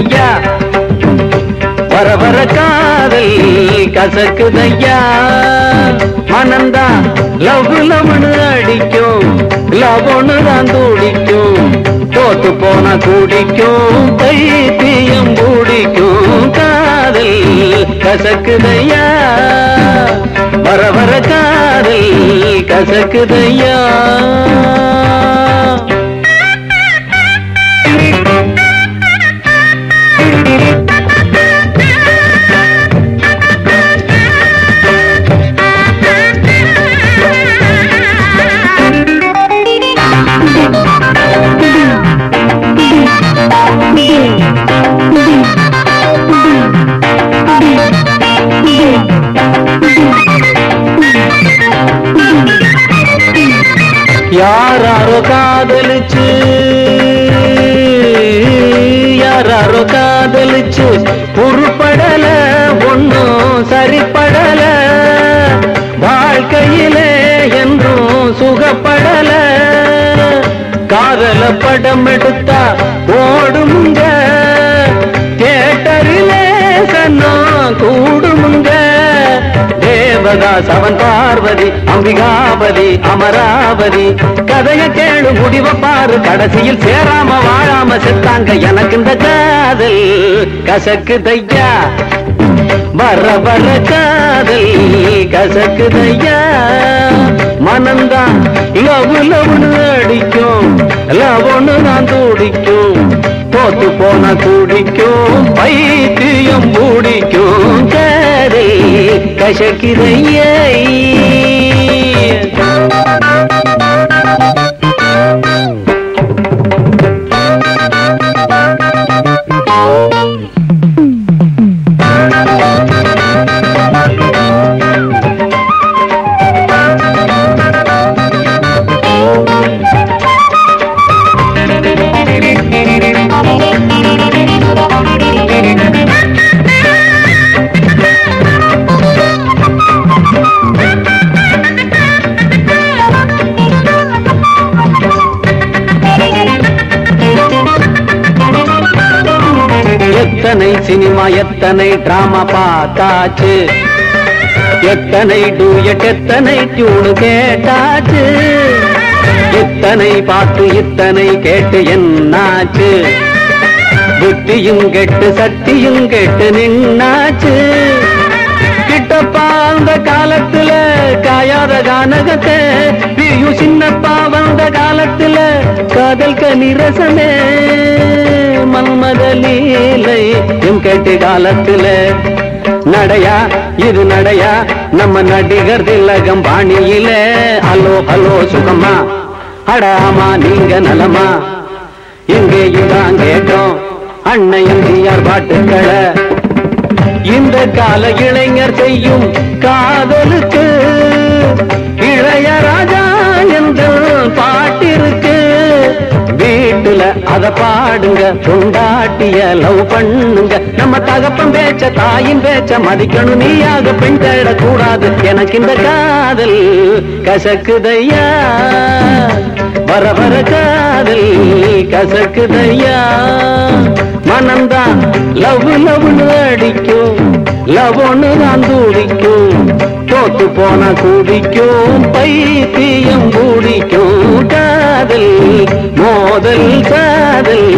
கசக்குதையா வர வர காதல் கசக்குதையா. மனந்தா லவ் லவனு அடிக்கும். லவ்னு தான் தூடிக்கும். தோத்து போன குடிக்கும். பைத்தியம் குடிக்கும். காதல் கசக்குதையா. வர வர காதல் கசக்குதையா. யாரோ காதலிச்சு? யாரோ காதலிச்சு? உருப்படல ஒன்னும் சரிப்படல. வாழ்க்கையிலே என்றும் சுகப்படல. காதல படம் எடுத்தா தேவதாஸ் சவன் பார்வதி அம்பிகாபதி அமராவதி. கதைய கேளு முடிவ பாரு. கடைசியில் சேராம வாழாம செத்தாங்க எனக்கு இந்த காதல். கசக்கு தையா வர வர காதல். கசக்கு தையா மனந்தான் லவ் லவ்னு அடிக்கும். லவ்னு நான் துடிக்கும். போத்து போன துடிக்கும். பைத்தியம் acha que vem aí. எத்தனை சினிமா எத்தனை டிராமா பார்த்தாச்சு? எத்தனை டூயட் எத்தனை டியூனு கேட்டாச்சு? இத்தனை பார்த்து இத்தனை கேட்டு என்னாச்சு? புத்தியும் கெட்டு சக்தியும் கெட்டு நின்னாச்சு. கிட்டப்பா அந்த காலத்துல காயாத கானகத்தை பியு சின்னப்பா வந்த காலத்துல காதல் கனிரசமே மன்மத லீலை கேட்டு காலத்துல நடையா இது நடையா? நம்ம நடிகர் திலகம் பாணியில ஹலோ ஹலோ சுகமா அடாமா நீங்க நலமா? எங்கேயும் தான் கேட்டோம் அண்ணன் யார் பாட்டுக்களை. இந்த கால இளைஞர் செய்யும் காதலுக்கு அத பாடுங்க கொண்டாட்டிய லவ் பண்ணுங்க. நம்ம தகப்பன் பேச்ச தாயின் பேச்ச மதிக்கணும். நீயாக பெண் தேடக்கூடாது. எனக்கு இந்த காதல் கசக்குதையா? வர வர காதல் கசக்குதையா? மனம்தான் லவ் லவ்னு அடிக்கும். லவ் ஒன்று தான் துடிக்கும். போன குடிக்கும் பைத்தியம் குடிக்கும் காதல் மோதல் காதல்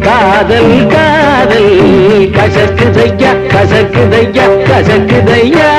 காதல் காதல். கசக்கு தையா கசக்கு தையா கசக்கு தையா